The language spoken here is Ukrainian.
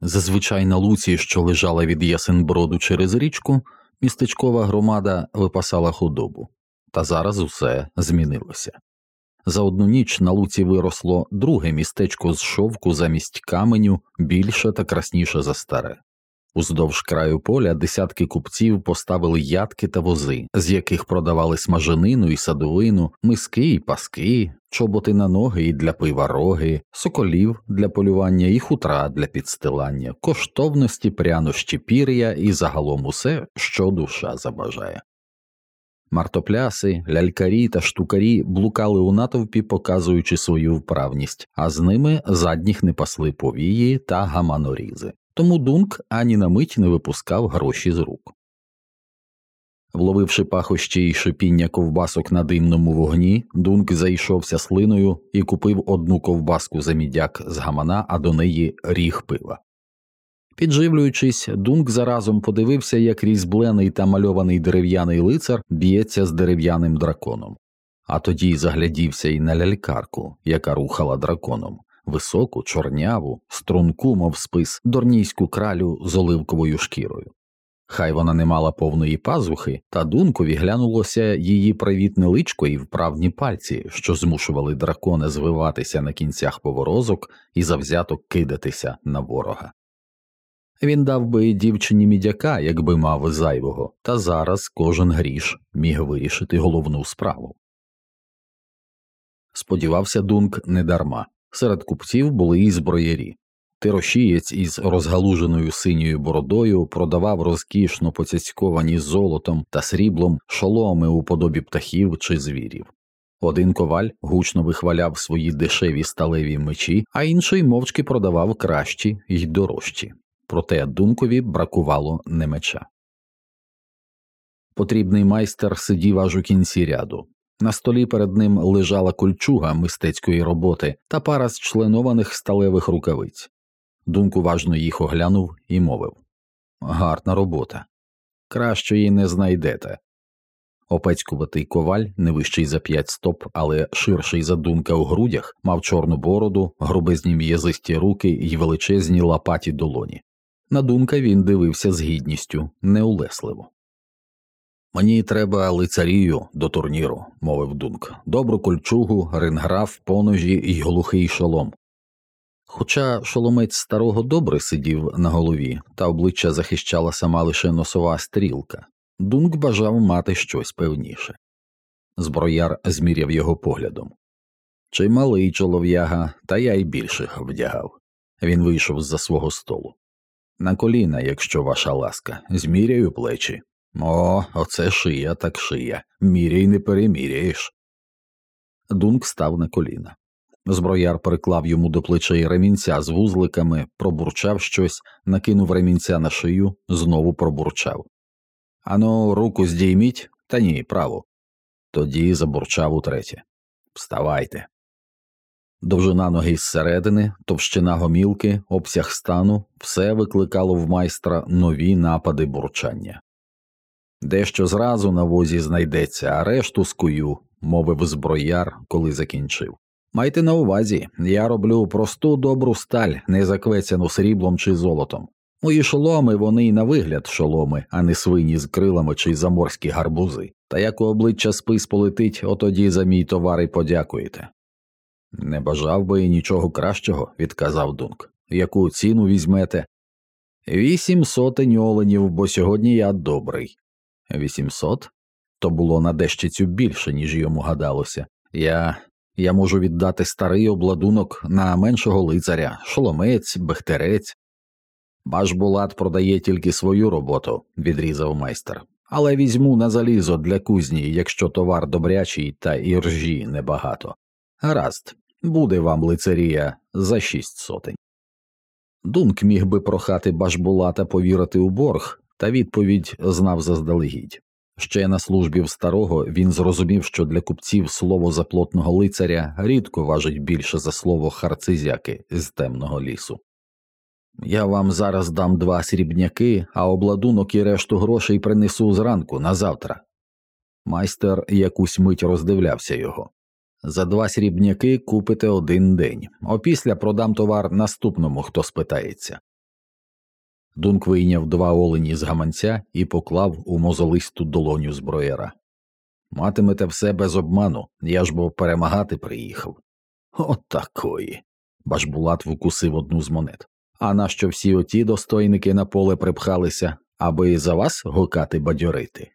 Зазвичай на луці, що лежала від Ясенброду через річку, містечкова громада випасала худобу, та зараз усе змінилося. За одну ніч на луці виросло друге містечко з шовку замість каменю більше та красніше за старе. Уздовж краю поля десятки купців поставили ядки та вози, з яких продавали смаженину і садовину, миски і паски, чоботи на ноги і для пива роги, соколів для полювання і хутра для підстилання, коштовності, прянощі пір'я і загалом усе, що душа забажає. Мартопляси, лялькарі та штукарі блукали у натовпі, показуючи свою вправність, а з ними задніх не пасли повії та гаманорізи тому Дунк ані на мить не випускав гроші з рук. Вловивши пахощі й шипіння ковбасок на димному вогні, Дунк зайшовся слиною і купив одну ковбаску за мідяк з гамана, а до неї ріг пива. Підживлюючись, Дунк заразом подивився, як різьблений та мальований дерев'яний лицар б'ється з дерев'яним драконом, а тоді заглядівся й на лялькарку, яка рухала драконом високу, чорняву, струнку, мов спис, дорнійську кралю з оливковою шкірою. Хай вона не мала повної пазухи, та дункові глянулося її привітне личко і вправні пальці, що змушували дракона звиватися на кінцях поворозок і завзято кидатися на ворога. Він дав би дівчині мідяка, якби мав зайвого, та зараз кожен гріш міг вирішити головну справу. Сподівався Дунк недарма. Серед купців були і зброярі. Тирошієць із розгалуженою синьою бородою продавав розкішно поцяцьковані золотом та сріблом шоломи у подобі птахів чи звірів. Один коваль гучно вихваляв свої дешеві сталеві мечі, а інший мовчки продавав кращі й дорожчі, проте думкові бракувало не меча. Потрібний майстер сидів аж у кінці ряду. На столі перед ним лежала кольчуга мистецької роботи та пара з членованих сталевих рукавиць. Дунк уважно їх оглянув і мовив Гарна робота. Кращої не знайдете. Опецькуватий коваль, не вищий за п'ять стоп, але ширший за думка у грудях, мав чорну бороду, грубезні м'язисті руки й величезні лопаті долоні. На думка він дивився з гідністю, неулесливо. Мені треба лицарію до турніру, мовив Дунк, добру кольчугу, ринграф, поножі й глухий шолом. Хоча шоломець старого добре сидів на голові, та обличчя захищала сама лише носова стрілка, Дунк бажав мати щось певніше. Зброяр зміряв його поглядом. Чималий чолов'яга, та я й більших вдягав. Він вийшов з за свого столу. На коліна, якщо ваша ласка, зміряю плечі. О, оце шия так шия. Міряй не переміряєш. Дунк став на коліна. Зброяр приклав йому до плечей ремінця з вузликами, пробурчав щось, накинув ремінця на шию, знову пробурчав. Ану, руку здійміть, та ні, право. Тоді забурчав утретє. Вставайте. Довжина ноги зсередини, товщина гомілки, обсяг стану все викликало в майстра нові напади бурчання. Дещо зразу на возі знайдеться, а решту скую, мовив зброяр, коли закінчив. Майте на увазі, я роблю просту добру сталь, не заквецяну сріблом чи золотом. Мої шоломи вони й на вигляд шоломи, а не свині з крилами чи заморські гарбузи. Та як у обличчя спис полетить, отоді за мій товар і подякуєте. Не бажав би нічого кращого, відказав Дунк. Яку ціну візьмете? Вісім сотень оленів, бо сьогодні я добрий. Вісімсот? То було на дещицю більше, ніж йому гадалося. Я я можу віддати старий обладунок на меншого лицаря, шоломець, бехтерець. Башбулат продає тільки свою роботу, відрізав майстер, але візьму на залізо для кузні, якщо товар добрячий та іржі небагато. Гаразд, буде вам лицарія за шість сотень. Дунк міг би прохати Башбулата повірити у борг, та відповідь знав заздалегідь. Ще на службі в старого він зрозумів, що для купців слово заплотного лицаря рідко важить більше за слово харцизяки з темного лісу. Я вам зараз дам два срібняки, а обладунок і решту грошей принесу зранку на завтра. Майстер якусь мить роздивлявся його. За два срібняки купите один день, опісля продам товар наступному, хто спитається. Дунк вийняв два олені з гаманця і поклав у мозолисту долоню зброєра. Матимете все без обману, я ж бо перемагати приїхав. От такої. Башбулат вкусив одну з монет. А нащо всі оті достойники на поле припхалися, аби за вас гукати бадьорити?